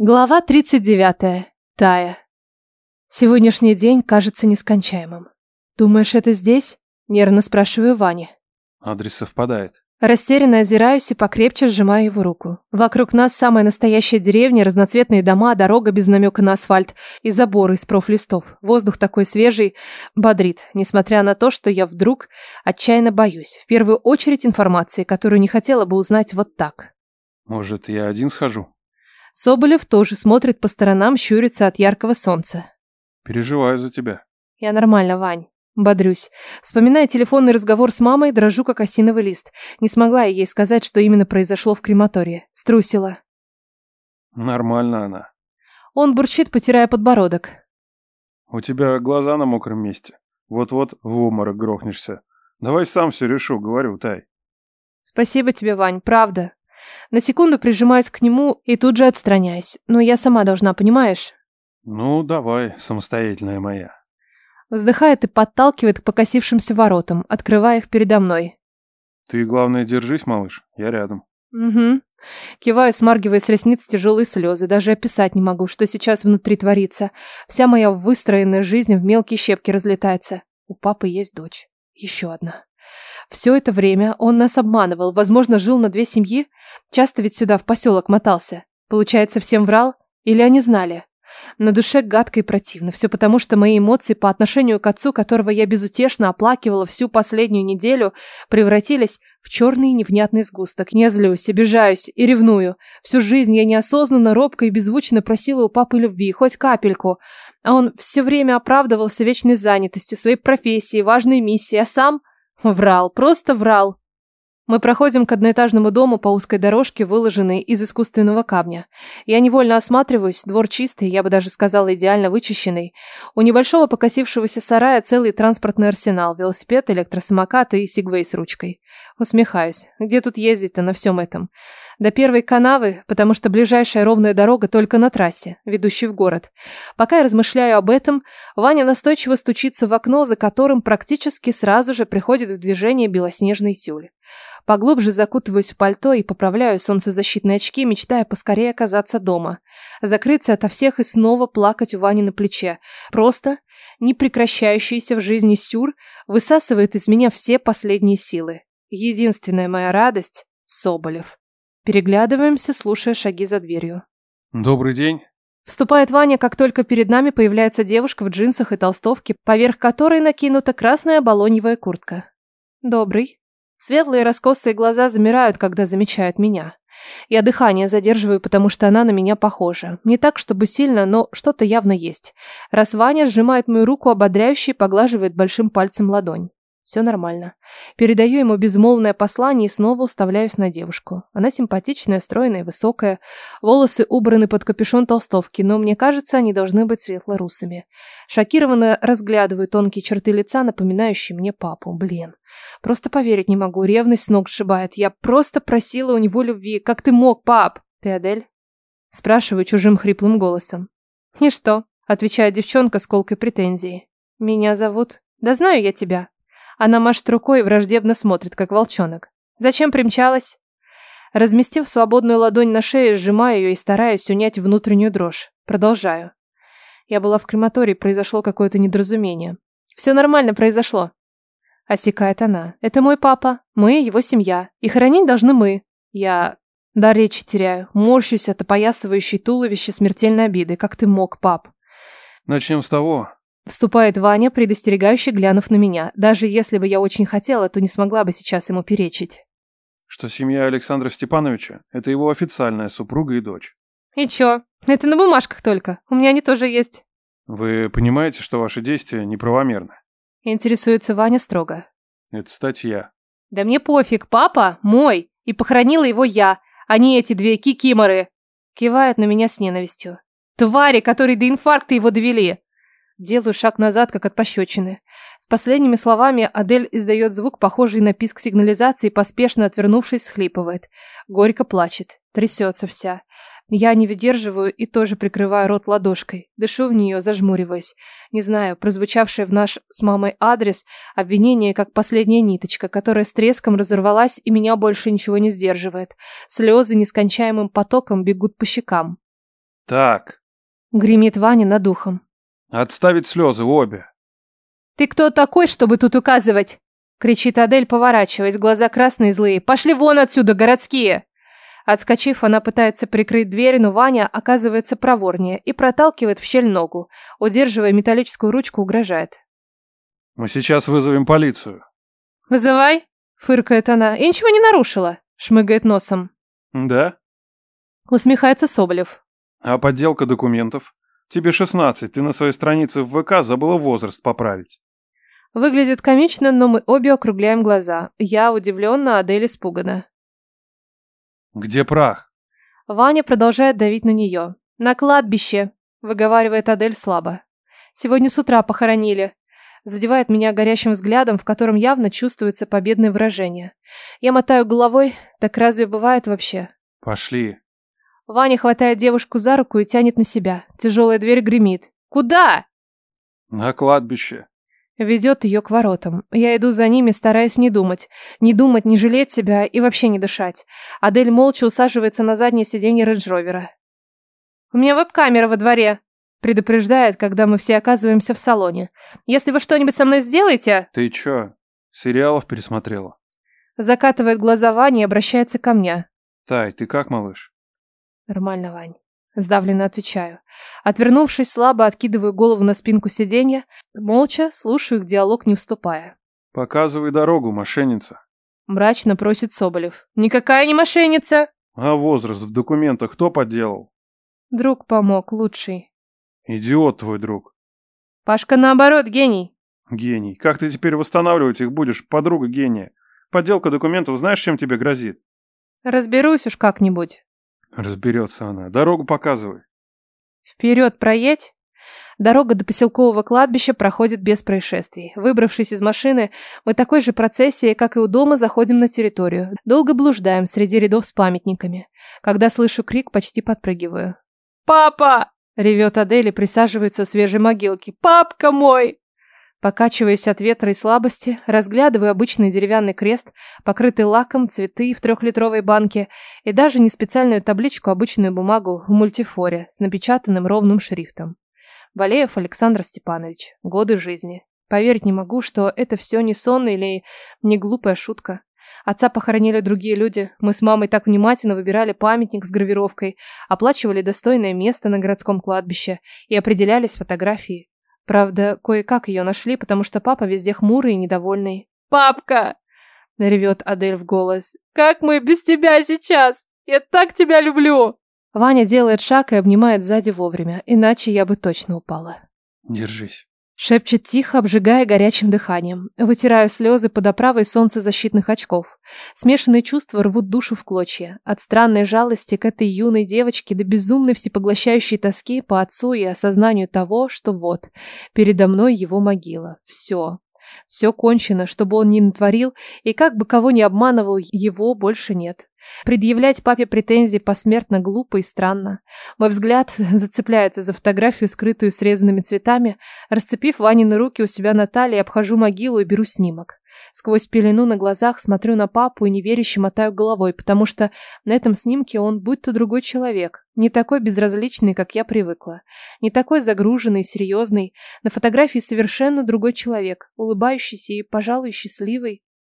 Глава 39. Тая. Сегодняшний день кажется нескончаемым. «Думаешь, это здесь?» – нервно спрашиваю Вани. Адрес совпадает. Растерянно озираюсь и покрепче сжимаю его руку. Вокруг нас самая настоящая деревня, разноцветные дома, дорога без намека на асфальт и заборы из профлистов. Воздух такой свежий, бодрит, несмотря на то, что я вдруг отчаянно боюсь. В первую очередь информации, которую не хотела бы узнать вот так. Может, я один схожу? Соболев тоже смотрит по сторонам, щурится от яркого солнца. Переживаю за тебя. Я нормально, Вань. Бодрюсь. Вспоминая телефонный разговор с мамой, дрожу как осиновый лист. Не смогла я ей сказать, что именно произошло в крематории. Струсила. Нормально она. Он бурчит, потирая подбородок. У тебя глаза на мокром месте. Вот-вот в обморок грохнешься. Давай сам все решу, говорю, Тай. Спасибо тебе, Вань, правда. На секунду прижимаюсь к нему и тут же отстраняюсь. Но я сама должна, понимаешь? Ну, давай, самостоятельная моя. Вздыхает и подталкивает к покосившимся воротам, открывая их передо мной. Ты, главное, держись, малыш, я рядом. Угу. Киваю, смаргивая с ресниц тяжелые слезы. Даже описать не могу, что сейчас внутри творится. Вся моя выстроенная жизнь в мелкие щепки разлетается. У папы есть дочь. Еще одна. Все это время он нас обманывал, возможно, жил на две семьи. Часто ведь сюда, в поселок, мотался. Получается, всем врал? Или они знали? На душе гадко и противно. Все потому, что мои эмоции по отношению к отцу, которого я безутешно оплакивала всю последнюю неделю, превратились в черный невнятный сгусток. Не злюсь, обижаюсь и ревную. Всю жизнь я неосознанно, робко и беззвучно просила у папы любви, хоть капельку. А он все время оправдывался вечной занятостью, своей профессией, важной миссией, а сам... Врал, просто врал. Мы проходим к одноэтажному дому по узкой дорожке, выложенной из искусственного камня. Я невольно осматриваюсь, двор чистый, я бы даже сказала идеально вычищенный. У небольшого покосившегося сарая целый транспортный арсенал, велосипед, электросамокат и сигвей с ручкой. Усмехаюсь. Где тут ездить-то на всем этом? До первой канавы, потому что ближайшая ровная дорога только на трассе, ведущей в город. Пока я размышляю об этом, Ваня настойчиво стучится в окно, за которым практически сразу же приходит в движение белоснежный тюль. Поглубже закутываюсь в пальто и поправляю солнцезащитные очки, мечтая поскорее оказаться дома. Закрыться ото всех и снова плакать у Вани на плече. Просто непрекращающийся в жизни сюр высасывает из меня все последние силы. Единственная моя радость — Соболев. Переглядываемся, слушая шаги за дверью. Добрый день. Вступает Ваня, как только перед нами появляется девушка в джинсах и толстовке, поверх которой накинута красная балоньевая куртка. Добрый. Светлые раскосые глаза замирают, когда замечают меня. Я дыхание задерживаю, потому что она на меня похожа. Не так, чтобы сильно, но что-то явно есть. Раз Ваня сжимает мою руку ободряюще и поглаживает большим пальцем ладонь. Все нормально. Передаю ему безмолвное послание и снова уставляюсь на девушку. Она симпатичная, стройная, высокая. Волосы убраны под капюшон толстовки, но мне кажется, они должны быть светло-русыми. Шокированно разглядываю тонкие черты лица, напоминающие мне папу. Блин. Просто поверить не могу. Ревность с ног сшибает. Я просто просила у него любви. Как ты мог, пап? Ты Адель? Спрашиваю чужим хриплым голосом. И что? Отвечает девчонка с колкой претензии. Меня зовут... Да знаю я тебя. Она машет рукой и враждебно смотрит, как волчонок. «Зачем примчалась?» Разместив свободную ладонь на шее, сжимаю ее и стараюсь унять внутреннюю дрожь. Продолжаю. Я была в крематории, произошло какое-то недоразумение. «Все нормально произошло», — осекает она. «Это мой папа, мы его семья, и хоронить должны мы». Я до речи теряю, морщусь от опоясывающей туловища смертельной обиды. Как ты мог, пап? Начнем с того, Вступает Ваня, предостерегающе глянув на меня. Даже если бы я очень хотела, то не смогла бы сейчас ему перечить. Что семья Александра Степановича – это его официальная супруга и дочь. И чё? Это на бумажках только. У меня они тоже есть. Вы понимаете, что ваши действия неправомерны? Интересуется Ваня строго. Это статья. Да мне пофиг, папа мой. И похоронила его я, а не эти две кикиморы. Кивает на меня с ненавистью. Твари, которые до инфаркта его довели. Делаю шаг назад, как от пощечины. С последними словами Адель издает звук, похожий на писк сигнализации, поспешно отвернувшись, схлипывает. Горько плачет. Трясется вся. Я не выдерживаю и тоже прикрываю рот ладошкой. Дышу в нее, зажмуриваясь. Не знаю, прозвучавшее в наш с мамой адрес обвинение как последняя ниточка, которая с треском разорвалась и меня больше ничего не сдерживает. Слезы нескончаемым потоком бегут по щекам. Так, Гремит Ваня над ухом. Отставить слезы обе. «Ты кто такой, чтобы тут указывать?» Кричит Адель, поворачиваясь, глаза красные злые. «Пошли вон отсюда, городские!» Отскочив, она пытается прикрыть дверь, но Ваня оказывается проворнее и проталкивает в щель ногу. Удерживая металлическую ручку, угрожает. Мы сейчас вызовем полицию. «Вызывай!» – фыркает она. «И ничего не нарушила!» – шмыгает носом. Да? Усмехается Соболев. А подделка документов? Тебе 16, ты на своей странице в ВК забыла возраст поправить. Выглядит комично, но мы обе округляем глаза. Я удивленно, Адель испугана. Где прах? Ваня продолжает давить на нее. «На кладбище», – выговаривает Адель слабо. «Сегодня с утра похоронили». Задевает меня горящим взглядом, в котором явно чувствуется победное выражение. Я мотаю головой, так разве бывает вообще? Пошли. Ваня хватает девушку за руку и тянет на себя. Тяжелая дверь гремит. «Куда?» На кладбище. Ведет ее к воротам. Я иду за ними, стараясь не думать. Не думать, не жалеть себя и вообще не дышать. Адель молча усаживается на заднее сиденье рейндж-ровера. «У меня веб-камера во дворе», — предупреждает, когда мы все оказываемся в салоне. «Если вы что-нибудь со мной сделаете...» Ты чё, сериалов пересмотрела? Закатывает глаза Ваня и обращается ко мне. Тай, ты как, малыш? «Нормально, Вань». Сдавленно отвечаю. Отвернувшись, слабо откидываю голову на спинку сиденья, молча слушаю их диалог, не вступая. Показывай дорогу, мошенница. Мрачно просит Соболев. «Никакая не мошенница!» А возраст в документах кто подделал? Друг помог, лучший. Идиот твой друг. Пашка наоборот, гений. Гений. Как ты теперь восстанавливать их будешь, подруга гения? Подделка документов знаешь, чем тебе грозит? Разберусь уж как-нибудь. Разберется она. Дорогу показывай. Вперед проедь. Дорога до поселкового кладбища проходит без происшествий. Выбравшись из машины, мы такой же процессией, как и у дома, заходим на территорию. Долго блуждаем среди рядов с памятниками. Когда слышу крик, почти подпрыгиваю. «Папа!» — ревет Адель и присаживается у свежей могилки. «Папка мой!» Покачиваясь от ветра и слабости, разглядываю обычный деревянный крест, покрытый лаком, цветы в трехлитровой банке и даже не специальную табличку, обычную бумагу в мультифоре с напечатанным ровным шрифтом. Валеев Александр Степанович. Годы жизни. Поверить не могу, что это все не сон или не глупая шутка. Отца похоронили другие люди. Мы с мамой так внимательно выбирали памятник с гравировкой, оплачивали достойное место на городском кладбище и определялись фотографии. Правда, кое-как ее нашли, потому что папа везде хмурый и недовольный. «Папка!» — ревет Адель в голос. «Как мы без тебя сейчас? Я так тебя люблю!» Ваня делает шаг и обнимает сзади вовремя, иначе я бы точно упала. Держись. Шепчет тихо, обжигая горячим дыханием. Вытираю слезы под оправой солнцезащитных очков. Смешанные чувства рвут душу в клочья. От странной жалости к этой юной девочке до безумной всепоглощающей тоски по отцу и осознанию того, что вот, передо мной его могила. Все. Все кончено, чтобы он не натворил, и как бы кого ни обманывал, его больше нет. Предъявлять папе претензии посмертно глупо и странно. Мой взгляд зацепляется за фотографию, скрытую срезанными цветами. Расцепив Ванины руки у себя на талии, обхожу могилу и беру снимок. Сквозь пелену на глазах смотрю на папу и неверяще мотаю головой, потому что на этом снимке он будто другой человек. Не такой безразличный, как я привыкла. Не такой загруженный, серьезный. На фотографии совершенно другой человек, улыбающийся и, пожалуй, счастливый.